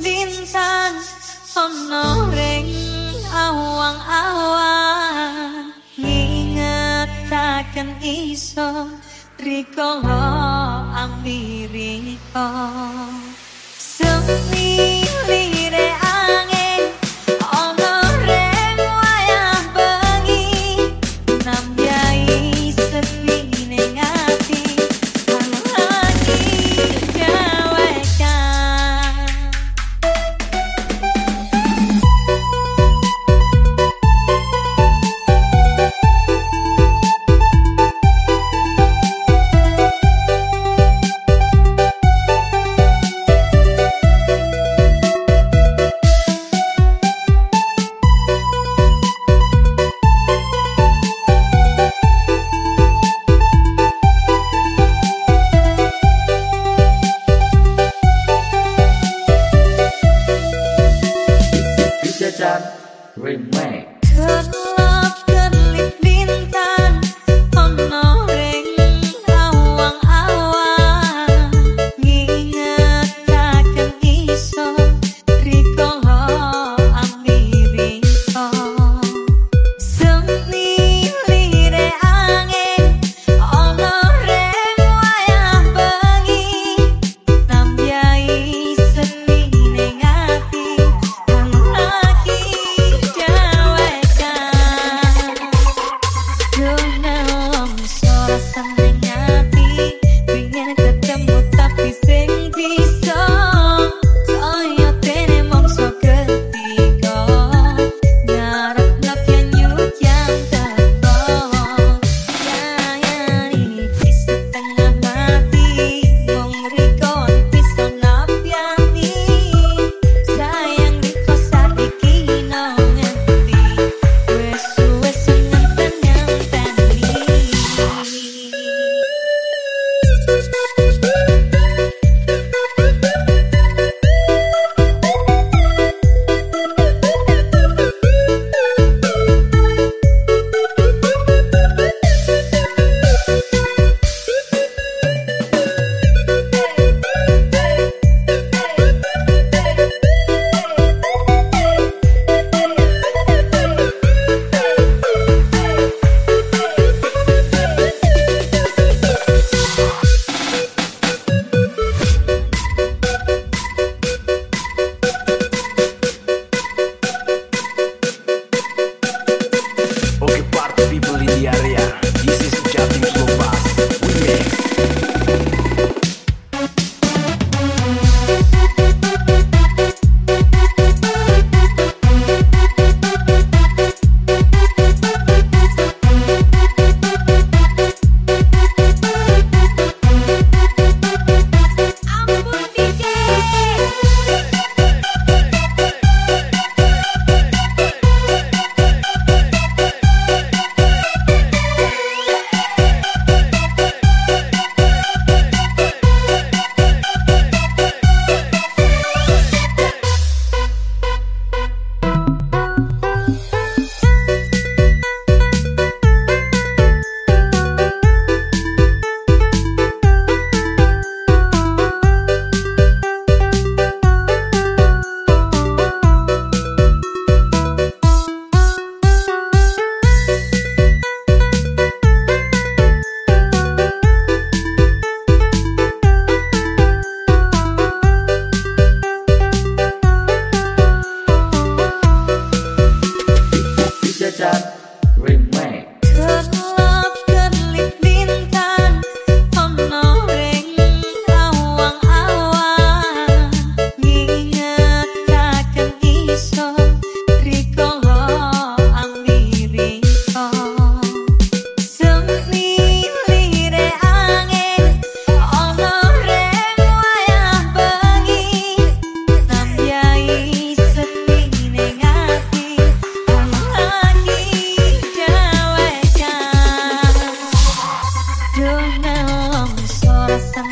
dintan ono ring awang-awang. Ngingetaken iso rikala ambiriko semi Remain. the.